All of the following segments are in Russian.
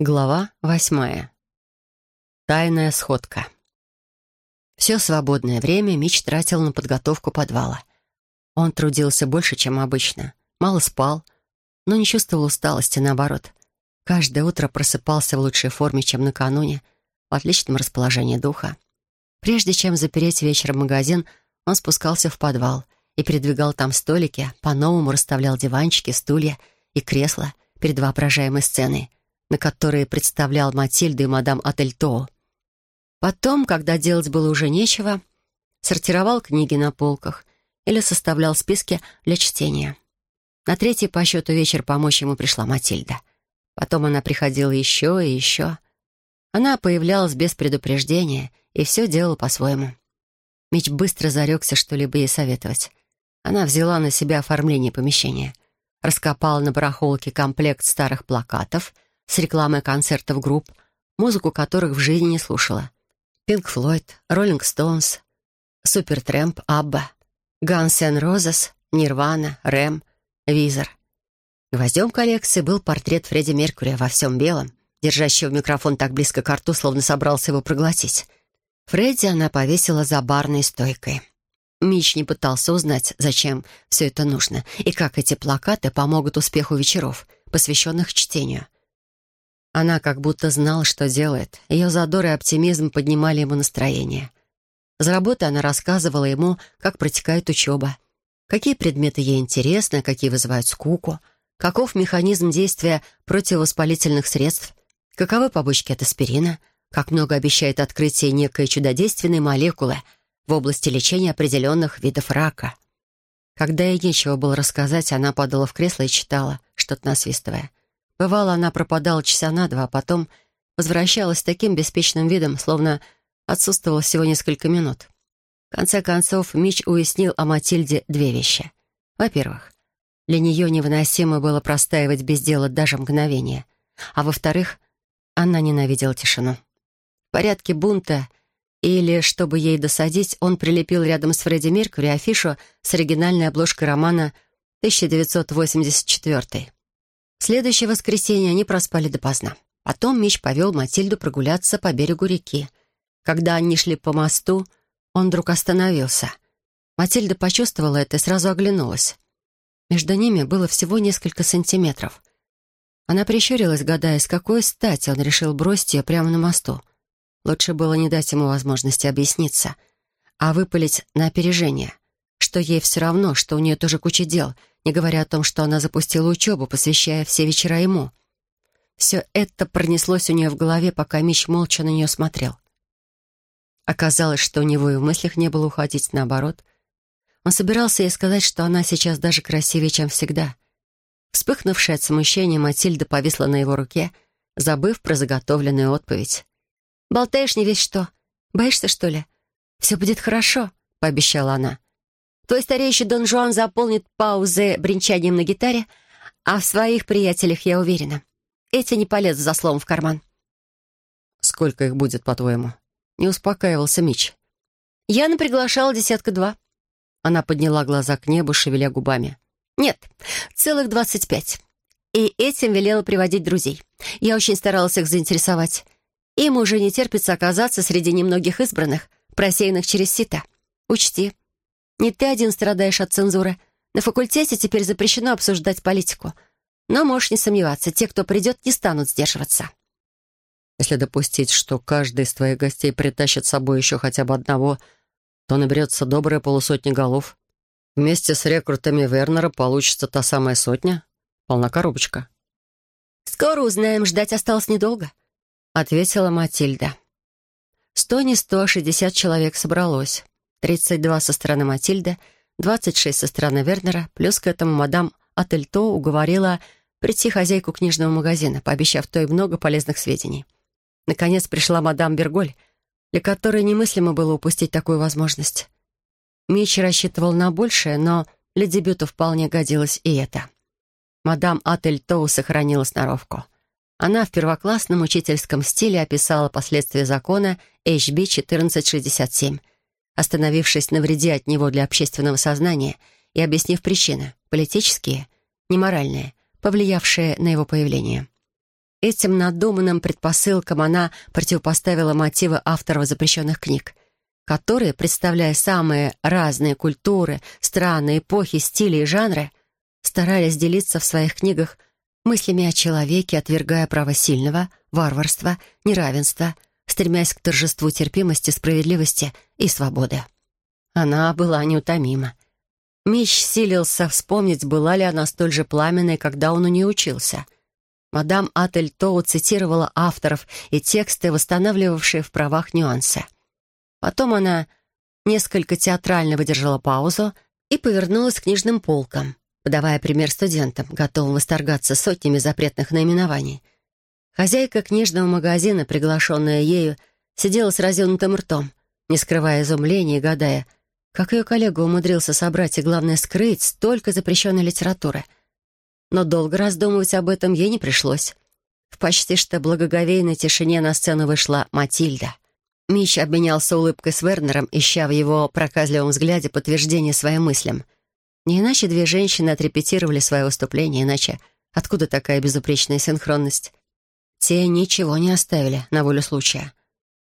Глава восьмая. Тайная сходка. Все свободное время Мич тратил на подготовку подвала. Он трудился больше, чем обычно. Мало спал, но не чувствовал усталости, наоборот. Каждое утро просыпался в лучшей форме, чем накануне, в отличном расположении духа. Прежде чем запереть вечером магазин, он спускался в подвал и передвигал там столики, по-новому расставлял диванчики, стулья и кресла перед воображаемой сценой — на которые представлял Матильду и мадам Ательто. Потом, когда делать было уже нечего, сортировал книги на полках или составлял списки для чтения. На третий по счету вечер помочь ему пришла Матильда. Потом она приходила еще и еще. Она появлялась без предупреждения и все делала по-своему. Мич быстро зарекся что-либо ей советовать. Она взяла на себя оформление помещения, раскопала на барахолке комплект старых плакатов — с рекламой концертов групп, музыку которых в жизни не слушала. Пинк Флойд, Роллинг Стоунс, Супер Трэмп, Абба, Ганс Эн Розес, Нирвана, Рэм, Визер. Гвоздем коллекции был портрет Фредди Меркьюри во всем белом, держащего микрофон так близко к рту, словно собрался его проглотить. Фредди она повесила за барной стойкой. Мич не пытался узнать, зачем все это нужно и как эти плакаты помогут успеху вечеров, посвященных чтению — она как будто знала, что делает. Ее задор и оптимизм поднимали ему настроение. За работой она рассказывала ему, как протекает учеба, какие предметы ей интересны, какие вызывают скуку, каков механизм действия противовоспалительных средств, каковы побочки от аспирина, как много обещает открытие некой чудодейственной молекулы в области лечения определенных видов рака. Когда ей нечего было рассказать, она падала в кресло и читала, что-то насвистывая. Бывало, она пропадала часа на два, а потом возвращалась с таким беспечным видом, словно отсутствовала всего несколько минут. В конце концов, Мич уяснил о Матильде две вещи. Во-первых, для нее невыносимо было простаивать без дела даже мгновение. А во-вторых, она ненавидела тишину. В порядке бунта или, чтобы ей досадить, он прилепил рядом с Фредди Меркьюри афишу с оригинальной обложкой романа 1984 следующее воскресенье они проспали допоздна. Потом Мич повел Матильду прогуляться по берегу реки. Когда они шли по мосту, он вдруг остановился. Матильда почувствовала это и сразу оглянулась. Между ними было всего несколько сантиметров. Она прищурилась, гадая, с какой стати он решил бросить ее прямо на мосту. Лучше было не дать ему возможности объясниться, а выпалить на опережение, что ей все равно, что у нее тоже куча дел — не говоря о том, что она запустила учебу, посвящая все вечера ему. Все это пронеслось у нее в голове, пока Мич молча на нее смотрел. Оказалось, что у него и в мыслях не было уходить, наоборот. Он собирался ей сказать, что она сейчас даже красивее, чем всегда. Вспыхнувшая от смущения, Матильда повисла на его руке, забыв про заготовленную отповедь. «Болтаешь не весь что. Боишься, что ли? Все будет хорошо», — пообещала она. Твой старейший Дон Жуан заполнит паузы бренчанием на гитаре, а в своих приятелях я уверена. Эти не полезут за словом в карман. «Сколько их будет, по-твоему?» Не успокаивался Мич. «Я наприглашала десятка-два». Она подняла глаза к небу, шевеля губами. «Нет, целых двадцать пять. И этим велела приводить друзей. Я очень старалась их заинтересовать. Им уже не терпится оказаться среди немногих избранных, просеянных через сито. Учти, не ты один страдаешь от цензуры. На факультете теперь запрещено обсуждать политику. Но можешь не сомневаться, те, кто придет, не станут сдерживаться. Если допустить, что каждый из твоих гостей притащит с собой еще хотя бы одного, то наберется добрая полусотни голов. Вместе с рекрутами Вернера получится та самая сотня. Полна коробочка. «Скоро узнаем, ждать осталось недолго», — ответила Матильда. Сто не сто, шестьдесят человек собралось. 32 со стороны Матильды, 26 со стороны Вернера, плюс к этому мадам Ательто уговорила прийти хозяйку книжного магазина, пообещав той много полезных сведений. Наконец пришла мадам Берголь, для которой немыслимо было упустить такую возможность. Мич рассчитывал на большее, но для дебюта вполне годилось и это. Мадам Ательто сохранила сноровку. Она в первоклассном учительском стиле описала последствия закона HB 1467 остановившись на вреде от него для общественного сознания и объяснив причины — политические, неморальные, повлиявшие на его появление. Этим надуманным предпосылкам она противопоставила мотивы авторов запрещенных книг, которые, представляя самые разные культуры, страны, эпохи, стили и жанры, старались делиться в своих книгах мыслями о человеке, отвергая право сильного, варварства, неравенства, стремясь к торжеству терпимости, справедливости и свободы. Она была неутомима. Мич силился вспомнить, была ли она столь же пламенной, когда он у нее учился — Мадам Атель Тоу цитировала авторов и тексты, восстанавливавшие в правах нюансы. Потом она несколько театрально выдержала паузу и повернулась к книжным полкам, подавая пример студентам, готовым восторгаться сотнями запретных наименований. Хозяйка книжного магазина, приглашенная ею, сидела с разъемнутым ртом, не скрывая изумления и гадая, как ее коллега умудрился собрать и, главное, скрыть столько запрещенной литературы — но долго раздумывать об этом ей не пришлось. В почти что благоговейной тишине на сцену вышла Матильда. Мич обменялся улыбкой с Вернером, ища в его проказливом взгляде подтверждение своим мыслям. Не иначе две женщины отрепетировали свое выступление, иначе откуда такая безупречная синхронность? Те ничего не оставили на волю случая.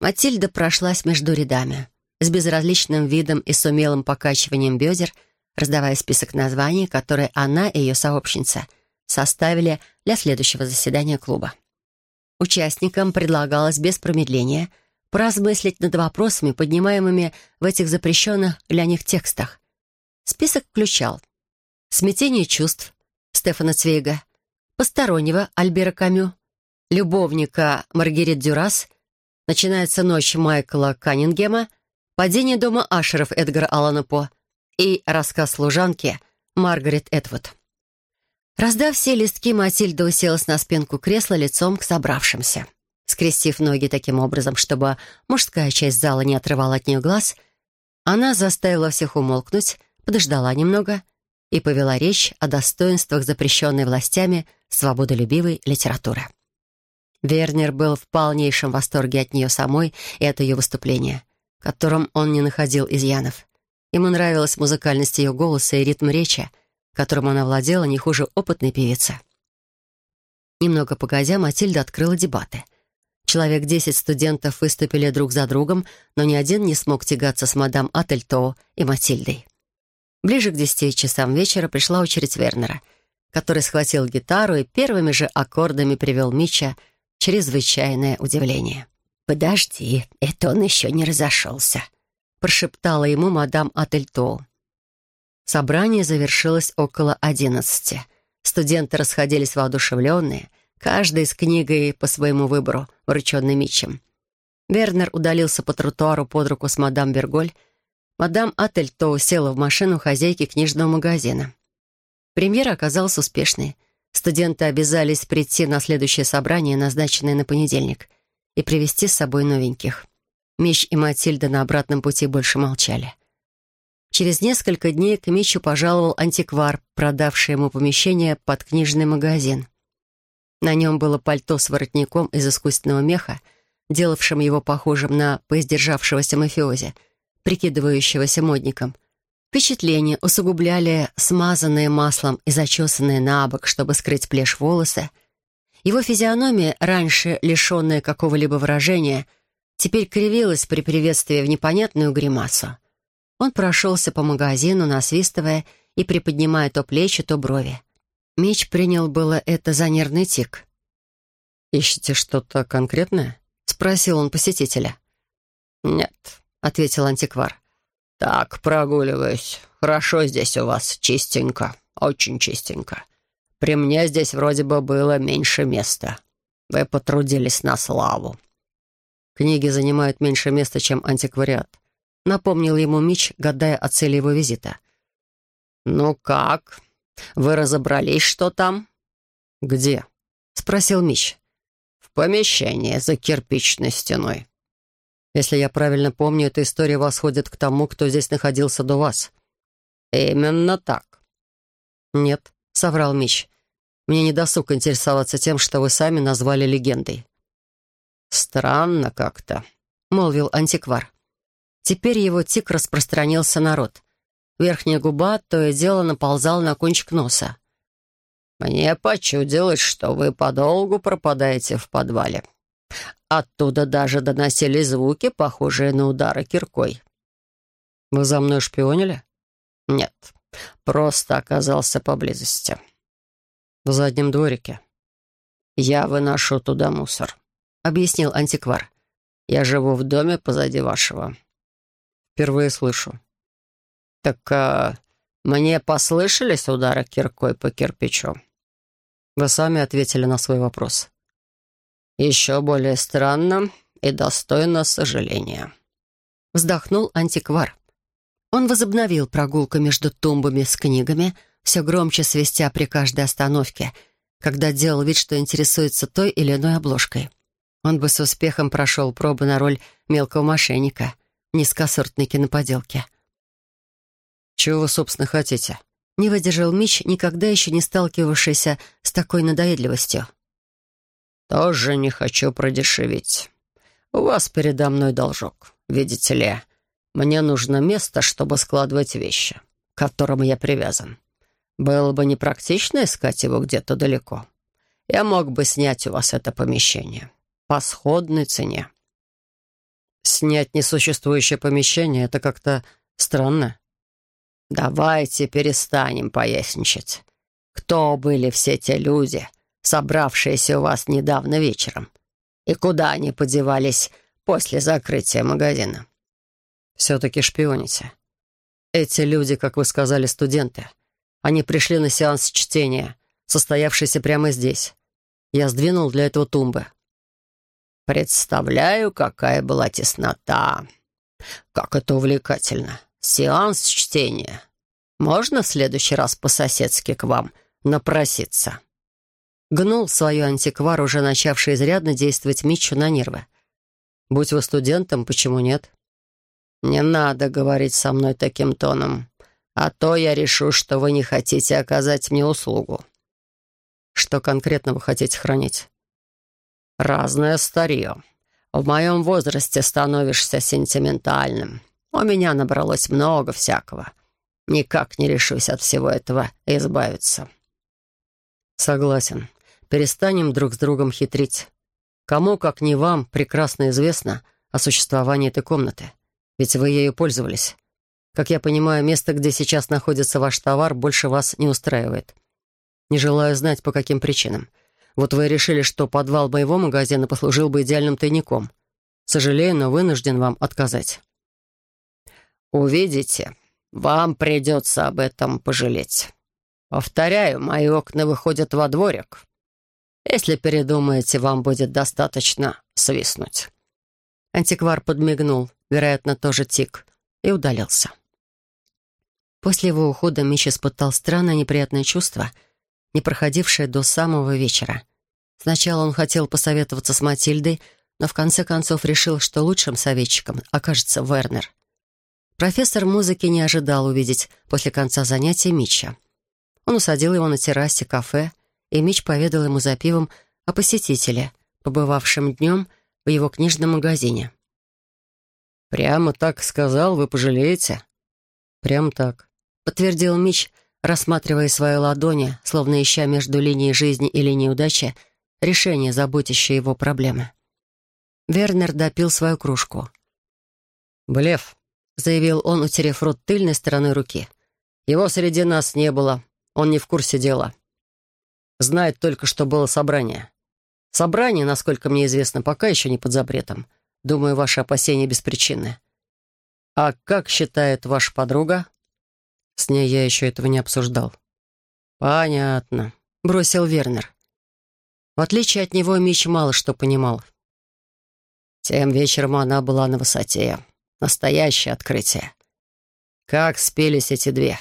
Матильда прошлась между рядами. С безразличным видом и с умелым покачиванием бедер — раздавая список названий, которые она и ее сообщница составили для следующего заседания клуба. Участникам предлагалось без промедления поразмыслить над вопросами, поднимаемыми в этих запрещенных для них текстах. Список включал «Смятение чувств» Стефана Цвейга, «Постороннего» Альбера Камю, «Любовника» Маргарет Дюрас, «Начинается ночь» Майкла Каннингема, «Падение дома Ашеров» Эдгара Аллана По, и рассказ служанки Маргарет Эдвуд. Раздав все листки, Матильда уселась на спинку кресла лицом к собравшимся. Скрестив ноги таким образом, чтобы мужская часть зала не отрывала от нее глаз, она заставила всех умолкнуть, подождала немного и повела речь о достоинствах запрещенной властями свободолюбивой литературы. Вернер был в полнейшем восторге от нее самой и от ее выступления, которым он не находил изъянов. Ему нравилась музыкальность ее голоса и ритм речи, которым она владела не хуже опытной певицы. Немного погодя, Матильда открыла дебаты. Человек десять студентов выступили друг за другом, но ни один не смог тягаться с мадам Ательто и Матильдой. Ближе к десяти часам вечера пришла очередь Вернера, который схватил гитару и первыми же аккордами привел Мича чрезвычайное удивление. «Подожди, это он еще не разошелся», прошептала ему мадам Ательто. Собрание завершилось около одиннадцати. Студенты расходились воодушевленные, каждый с книгой по своему выбору, врученной Митчем. Вернер удалился по тротуару под руку с мадам Берголь. Мадам Ательто села в машину хозяйки книжного магазина. Премьера оказалась успешной. Студенты обязались прийти на следующее собрание, назначенное на понедельник, и привести с собой новеньких. Мич и Матильда на обратном пути больше молчали. Через несколько дней к Мичу пожаловал антиквар, продавший ему помещение под книжный магазин. На нем было пальто с воротником из искусственного меха, делавшим его похожим на поиздержавшегося мафиози, прикидывающегося модником. Впечатление усугубляли смазанные маслом и зачесанные на бок, чтобы скрыть плешь волосы. Его физиономия, раньше лишенная какого-либо выражения — теперь кривилась при приветствии в непонятную гримасу. Он прошелся по магазину, насвистывая и приподнимая то плечи, то брови. Меч принял было это за нервный тик. «Ищете что-то конкретное?» — спросил он посетителя. «Нет», — ответил антиквар. «Так, прогуливаюсь. Хорошо здесь у вас, чистенько, очень чистенько. При мне здесь вроде бы было меньше места. Вы потрудились на славу». Книги занимают меньше места, чем антиквариат. Напомнил ему Мич, гадая о цели его визита. «Ну как? Вы разобрались, что там?» «Где?» — спросил Мич. «В помещении за кирпичной стеной». «Если я правильно помню, эта история восходит к тому, кто здесь находился до вас». «Именно так». «Нет», — соврал Мич. «Мне не досуг интересоваться тем, что вы сами назвали легендой». «Странно как-то», — молвил антиквар. Теперь его тик распространился на рот. Верхняя губа то и дело наползала на кончик носа. Мне почудилось, что вы подолгу пропадаете в подвале. Оттуда даже доносили звуки, похожие на удары киркой. Вы за мной шпионили? Нет, просто оказался поблизости. В заднем дворике. Я выношу туда мусор, объяснил антиквар. Я живу в доме позади вашего. Впервые слышу. Так а, мне послышались удары киркой по кирпичу. Вы сами ответили на свой вопрос. Еще более странно и достойно сожаления. Вздохнул антиквар. Он возобновил прогулку между тумбами с книгами, все громче свистя при каждой остановке, когда делал вид, что интересуется той или иной обложкой. Он бы с успехом прошел пробы на роль мелкого мошенника, низкосортной киноподелки. «Чего вы, собственно, хотите?» Не выдержал Мич, никогда еще не сталкивавшийся с такой надоедливостью. «Тоже не хочу продешевить. У вас передо мной должок, видите ли. Мне нужно место, чтобы складывать вещи, к которым я привязан. Было бы непрактично искать его где-то далеко. Я мог бы снять у вас это помещение по сходной цене». «Снять несуществующее помещение — это как-то странно», «Давайте перестанем поясничать. Кто были все те люди, собравшиеся у вас недавно вечером? И куда они подевались после закрытия магазина?» «Все-таки шпионите. Эти люди, как вы сказали, студенты. Они пришли на сеанс чтения, состоявшийся прямо здесь. Я сдвинул для этого тумбы». «Представляю, какая была теснота. Как это увлекательно. «Сеанс чтения. Можно в следующий раз по-соседски к вам напроситься?» Гнул свою антиквар, уже начавший изрядно действовать Митчу на нервы. «Будь вы студентом, почему нет?» «Не надо говорить со мной таким тоном, а то я решу, что вы не хотите оказать мне услугу». «Что конкретно вы хотите хранить?» «Разное старье. В моем возрасте становишься сентиментальным. У меня набралось много всякого. Никак не решусь от всего этого избавиться. Согласен. Перестанем друг с другом хитрить. Кому, как не вам, прекрасно известно о существовании этой комнаты. Ведь вы ею пользовались. Как я понимаю, место, где сейчас находится ваш товар, больше вас не устраивает. Не желаю знать, по каким причинам. Вот вы решили, что подвал моего магазина послужил бы идеальным тайником. Сожалею, но вынужден вам отказать. «Увидите, вам придется об этом пожалеть. Повторяю, мои окна выходят во дворик. Если передумаете, вам будет достаточно свистнуть». Антиквар подмигнул, вероятно, тоже тик, и удалился. После его ухода Мич испытал странное неприятное чувство, не проходившее до самого вечера. Сначала он хотел посоветоваться с Матильдой, но в конце концов решил, что лучшим советчиком окажется Вернер. Профессор музыки не ожидал увидеть после конца занятия Митча. Он усадил его на террасе кафе, и Мич поведал ему за пивом о посетителе, побывавшем днем в его книжном магазине. «Прямо так сказал, вы пожалеете?» «Прямо так», — подтвердил Мич, рассматривая свои ладони, словно ища между линией жизни и линией удачи решение заботящей его проблемы. Вернер допил свою кружку. «Блеф», заявил он, утерев рот тыльной стороной руки. «Его среди нас не было. Он не в курсе дела. Знает только, что было собрание. Собрание, насколько мне известно, пока еще не под запретом. Думаю, ваши опасения беспричинны. А как считает ваша подруга?» С ней я еще этого не обсуждал. «Понятно», — бросил Вернер. В отличие от него, Мич мало что понимал. Тем вечером она была на высоте. Настоящее открытие. Как спелись эти две?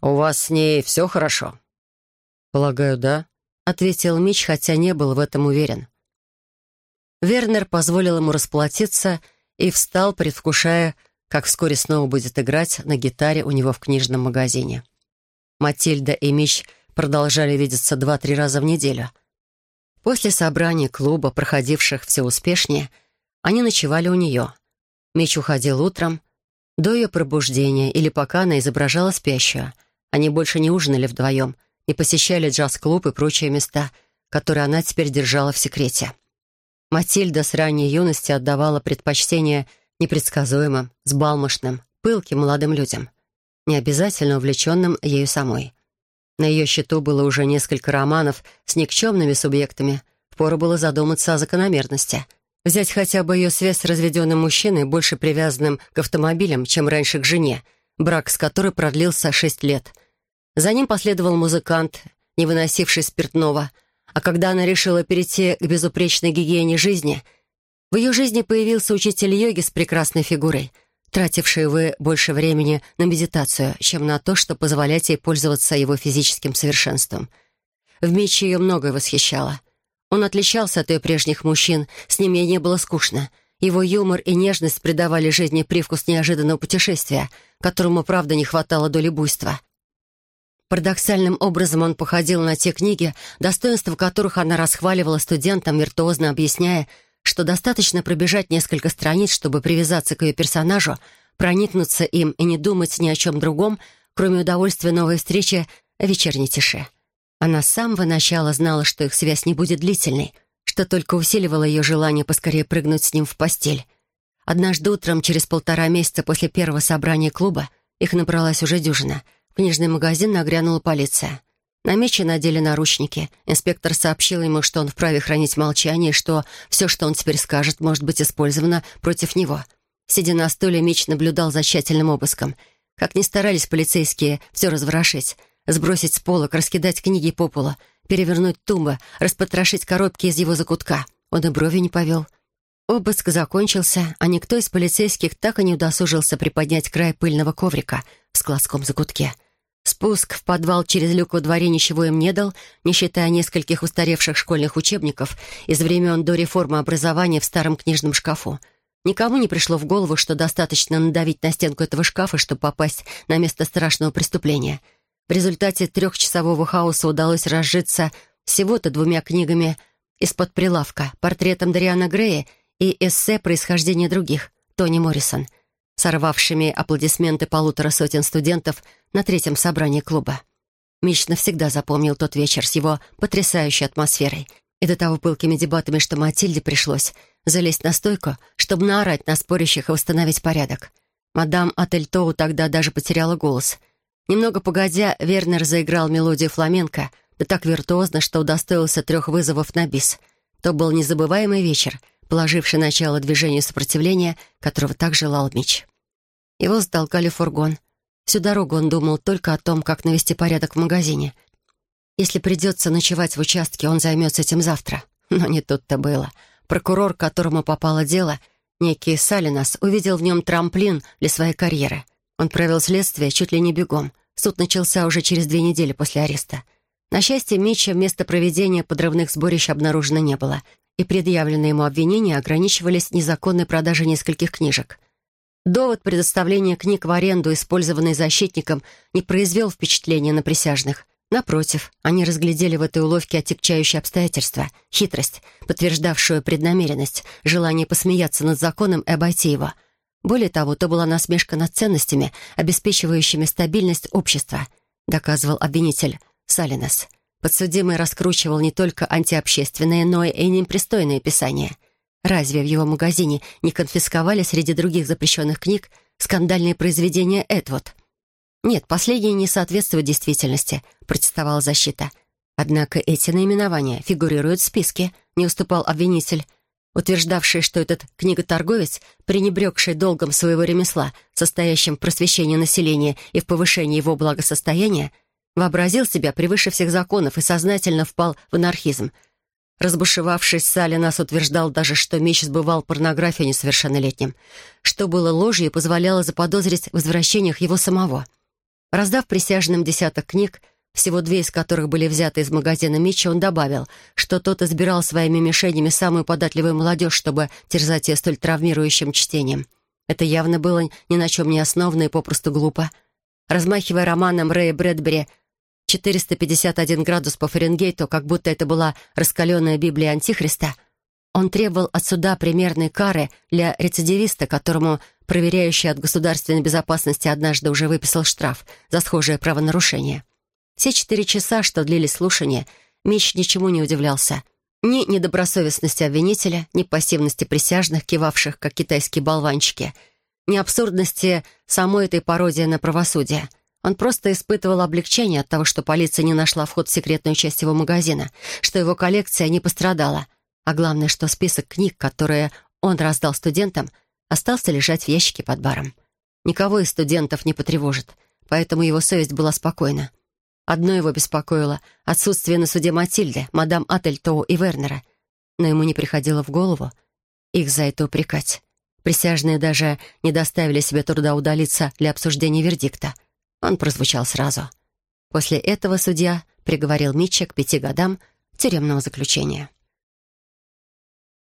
У вас с ней все хорошо? Полагаю, да, ответил Мич, хотя не был в этом уверен. Вернер позволил ему расплатиться и встал, предвкушая, как вскоре снова будет играть на гитаре у него в книжном магазине. Матильда и Мич продолжали видеться два-три раза в неделю. После собраний клуба, проходивших все успешнее, они ночевали у нее. Меч уходил утром, до ее пробуждения или пока она изображала спящую. Они больше не ужинали вдвоем, не посещали джаз-клуб и прочие места, которые она теперь держала в секрете. Матильда с ранней юности отдавала предпочтение непредсказуемым, сбалмошным, пылким молодым людям, не обязательно увлеченным ею самой. На ее счету было уже несколько романов с никчемными субъектами. Впору было задуматься о закономерности. Взять хотя бы ее связь с разведенным мужчиной, больше привязанным к автомобилям, чем раньше к жене, брак с которой продлился шесть лет. За ним последовал музыкант, не выносивший спиртного, а когда она решила перейти к безупречной гигиене жизни, в ее жизни появился учитель йоги с прекрасной фигурой — тратившие вы больше времени на медитацию, чем на то, чтобы позволять ей пользоваться его физическим совершенством. В Митче ее многое восхищало. Он отличался от ее прежних мужчин, с ним ей не было скучно. Его юмор и нежность придавали жизни привкус неожиданного путешествия, которому, правда, не хватало доли буйства. Парадоксальным образом он походил на те книги, достоинства которых она расхваливала студентам, виртуозно объясняя, что достаточно пробежать несколько страниц, чтобы привязаться к ее персонажу, проникнуться им и не думать ни о чем другом, кроме удовольствия новой встречи в вечерней тише. Она с самого начала знала, что их связь не будет длительной, что только усиливало ее желание поскорее прыгнуть с ним в постель. Однажды утром, через полтора месяца после первого собрания клуба, их набралась уже дюжина. В книжный магазин нагрянула полиция — на Мечи надели наручники. Инспектор сообщил ему, что он вправе хранить молчание, и что все, что он теперь скажет, может быть использовано против него. Сидя на стуле, Меч наблюдал за тщательным обыском. Как ни старались полицейские все разворошить, сбросить с полок, раскидать книги по полу, перевернуть тумбы, распотрошить коробки из его закутка. Он и брови не повел. Обыск закончился, а никто из полицейских так и не удосужился приподнять край пыльного коврика в складском закутке — Спуск в подвал через люк во дворе ничего им не дал, не считая нескольких устаревших школьных учебников из времен до реформы образования в старом книжном шкафу. Никому не пришло в голову, что достаточно надавить на стенку этого шкафа, чтобы попасть на место страшного преступления. В результате трехчасового хаоса удалось разжиться всего-то двумя книгами из-под прилавка, портретом Дариана Грея и эссе «Происхождение других» Тони Моррисон — сорвавшими аплодисменты полутора сотен студентов на третьем собрании клуба. Мич навсегда запомнил тот вечер с его потрясающей атмосферой и до того пылкими дебатами, что Матильде пришлось залезть на стойку, чтобы наорать на спорящих и восстановить порядок. Мадам Ательтоу тогда даже потеряла голос. Немного погодя, Вернер заиграл мелодию фламенко, да так виртуозно, что удостоился трех вызовов на бис. То был незабываемый вечер, положивший начало движению сопротивления, которого так желал Мич. Его затолкали в фургон. Всю дорогу он думал только о том, как навести порядок в магазине. Если придется ночевать в участке, он займется этим завтра. Но не тут-то было. Прокурор, которому попало дело, некий Салинас, увидел в нем трамплин для своей карьеры. Он провел следствие чуть ли не бегом. Суд начался уже через две недели после ареста. На счастье, Митча место проведения подрывных сборищ обнаружено не было, и предъявленные ему обвинения ограничивались незаконной продажей нескольких книжек. Довод предоставления книг в аренду, использованный защитником, не произвел впечатления на присяжных. Напротив, они разглядели в этой уловке отягчающие обстоятельства, хитрость, подтверждавшую преднамеренность, желание посмеяться над законом и обойти его. Более того, то была насмешка над ценностями, обеспечивающими стабильность общества, доказывал обвинитель Салинес. Подсудимый раскручивал не только антиобщественные, но и непристойные писания — Разве в его магазине не конфисковали среди других запрещенных книг скандальные произведения Эдвуд? Нет, последние не соответствуют действительности, протестовала защита. Однако эти наименования фигурируют в списке, не уступал обвинитель, утверждавший, что этот книготорговец, пренебрегший долгом своего ремесла, состоящим в просвещении населения и в повышении его благосостояния, вообразил себя превыше всех законов и сознательно впал в анархизм — Разбушевавшись, Салинас утверждал даже, что Мич сбывал порнографию несовершеннолетним, что было ложью и позволяло заподозрить в возвращениях его самого. Раздав присяжным десяток книг, всего две из которых были взяты из магазина Митча, он добавил, что тот избирал своими мишенями самую податливую молодежь, чтобы терзать ее столь травмирующим чтением. Это явно было ни на чем не основано и попросту глупо. Размахивая романом Рэя Брэдбери 451 градус по Фаренгейту, как будто это была раскаленная Библия Антихриста, он требовал от суда примерной кары для рецидивиста, которому проверяющий от государственной безопасности однажды уже выписал штраф за схожее правонарушение. Все четыре часа, что длились слушания, Мич ничему не удивлялся. Ни недобросовестности обвинителя, ни пассивности присяжных, кивавших, как китайские болванчики, ни абсурдности самой этой пародии на правосудие. Он просто испытывал облегчение от того, что полиция не нашла вход в секретную часть его магазина, что его коллекция не пострадала, а главное, что список книг, которые он раздал студентам, остался лежать в ящике под баром. Никого из студентов не потревожит, поэтому его совесть была спокойна. Одно его беспокоило — отсутствие на суде Матильды, мадам Ательтоу и Вернера. Но ему не приходило в голову их за это упрекать. Присяжные даже не доставили себе труда удалиться для обсуждения вердикта. Он прозвучал сразу. После этого судья приговорил Митча к пяти годам тюремного заключения.